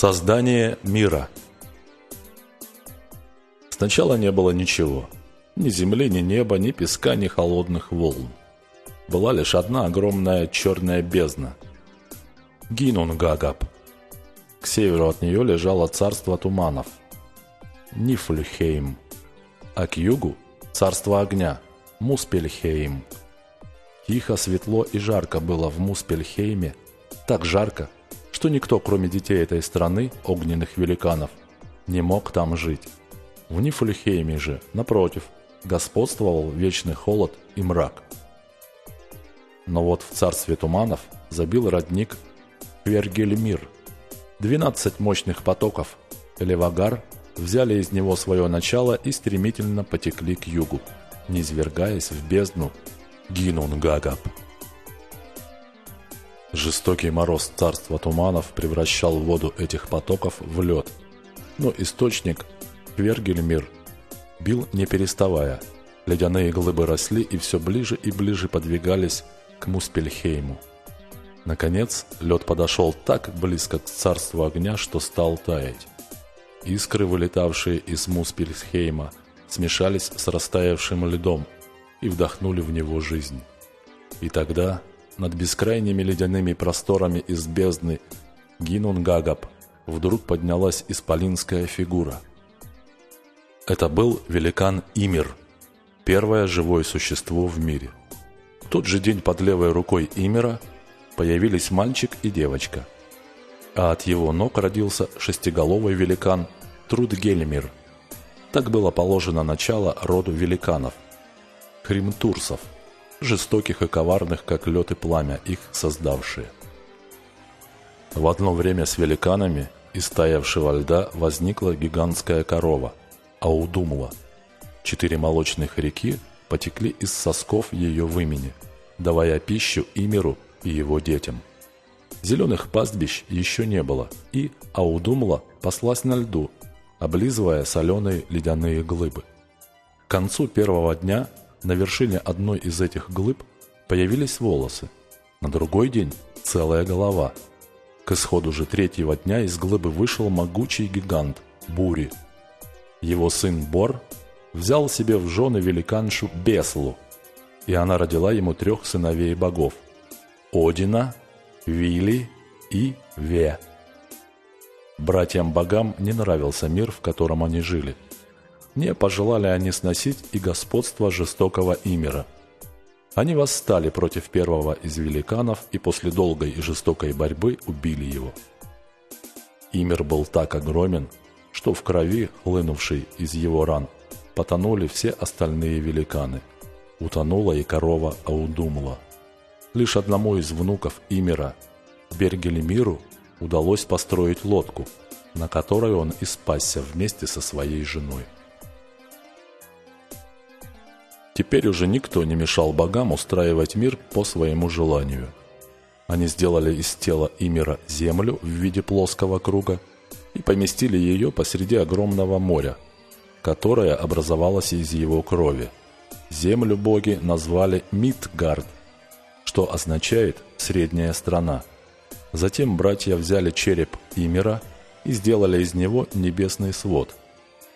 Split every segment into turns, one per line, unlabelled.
Создание мира Сначала не было ничего. Ни земли, ни неба, ни песка, ни холодных волн. Была лишь одна огромная черная бездна. Гинунгагап. К северу от нее лежало царство туманов. Нифльхейм. А к югу – царство огня. Муспельхейм. Тихо, светло и жарко было в Муспельхейме. Так жарко, что никто, кроме детей этой страны, огненных великанов, не мог там жить. В Нифльхейме же, напротив, господствовал вечный холод и мрак. Но вот в царстве туманов забил родник Вергельмир. Двенадцать мощных потоков Левагар взяли из него свое начало и стремительно потекли к югу, низвергаясь в бездну Гинунгагап. Жестокий мороз царства туманов превращал воду этих потоков в лед. Но источник, Квергельмир, бил не переставая. Ледяные глыбы росли и все ближе и ближе подвигались к Муспельхейму. Наконец, лед подошел так близко к царству огня, что стал таять. Искры, вылетавшие из Муспельхейма, смешались с растаявшим льдом и вдохнули в него жизнь. И тогда над бескрайними ледяными просторами из бездны Гинунгагап вдруг поднялась исполинская фигура. Это был великан Имир, первое живое существо в мире. В тот же день под левой рукой Имира появились мальчик и девочка, а от его ног родился шестиголовый великан Трудгельмир. Так было положено начало роду великанов – хримтурсов – жестоких и коварных, как лед и пламя, их создавшие. В одно время с великанами из таявшего льда возникла гигантская корова, Аудумла. Четыре молочных реки потекли из сосков ее вымени, давая пищу Имеру и его детям. Зеленых пастбищ еще не было, и Аудумла паслась на льду, облизывая соленые ледяные глыбы. К концу первого дня на вершине одной из этих глыб появились волосы. На другой день – целая голова. К исходу же третьего дня из глыбы вышел могучий гигант – Бури. Его сын Бор взял себе в жены великаншу Беслу, и она родила ему трех сыновей богов – Одина, Вили и Ве. Братьям-богам не нравился мир, в котором они жили – не пожелали они сносить и господство жестокого Имера. Они восстали против первого из великанов и после долгой и жестокой борьбы убили его. Имер был так огромен, что в крови, хлынувшей из его ран, потонули все остальные великаны. Утонула и корова Аудумла. Лишь одному из внуков Имера, Бергелемиру, удалось построить лодку, на которой он и спасся вместе со своей женой. Теперь уже никто не мешал богам устраивать мир по своему желанию. Они сделали из тела Имира землю в виде плоского круга и поместили ее посреди огромного моря, которое образовалось из его крови. Землю боги назвали Мидгард, что означает «средняя страна». Затем братья взяли череп Имира и сделали из него небесный свод.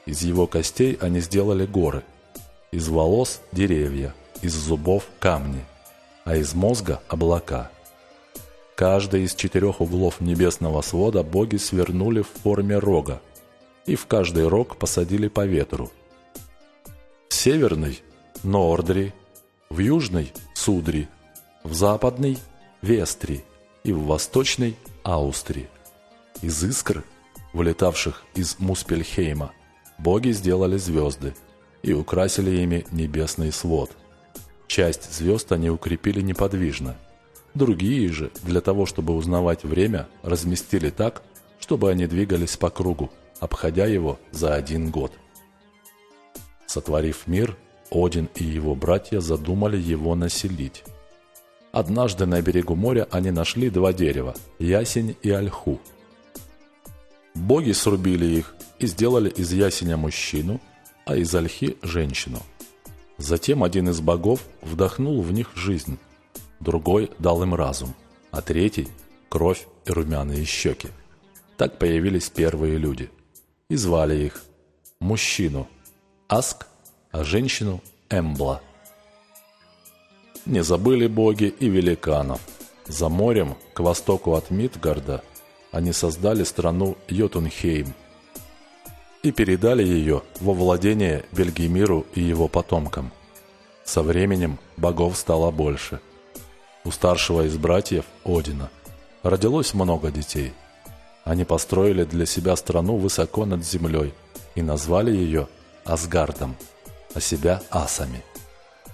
Из его костей они сделали горы – из волос – деревья, из зубов – камни, а из мозга – облака. Каждый из четырех углов небесного свода боги свернули в форме рога, и в каждый рог посадили по ветру. В северный – Нордри, в южный – Судри, в западный – Вестри и в восточный – Аустри. Из искр, вылетавших из Муспельхейма, боги сделали звезды – и украсили ими небесный свод. Часть звезд они укрепили неподвижно. Другие же, для того, чтобы узнавать время, разместили так, чтобы они двигались по кругу, обходя его за один год. Сотворив мир, Один и его братья задумали его населить. Однажды на берегу моря они нашли два дерева – ясень и ольху. Боги срубили их и сделали из ясеня мужчину – а из ольхи – женщину. Затем один из богов вдохнул в них жизнь, другой дал им разум, а третий – кровь и румяные щеки. Так появились первые люди. И звали их мужчину Аск, а женщину Эмбла. Не забыли боги и великанов. За морем, к востоку от Мидгарда, они создали страну Йотунхейм и передали ее во владение Бельгимиру и его потомкам. Со временем богов стало больше. У старшего из братьев, Одина, родилось много детей. Они построили для себя страну высоко над землей и назвали ее Асгардом, а себя асами.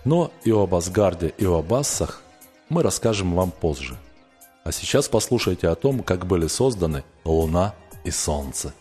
Но и об Асгарде, и об ассах мы расскажем вам позже. А сейчас послушайте о том, как были созданы Луна и Солнце.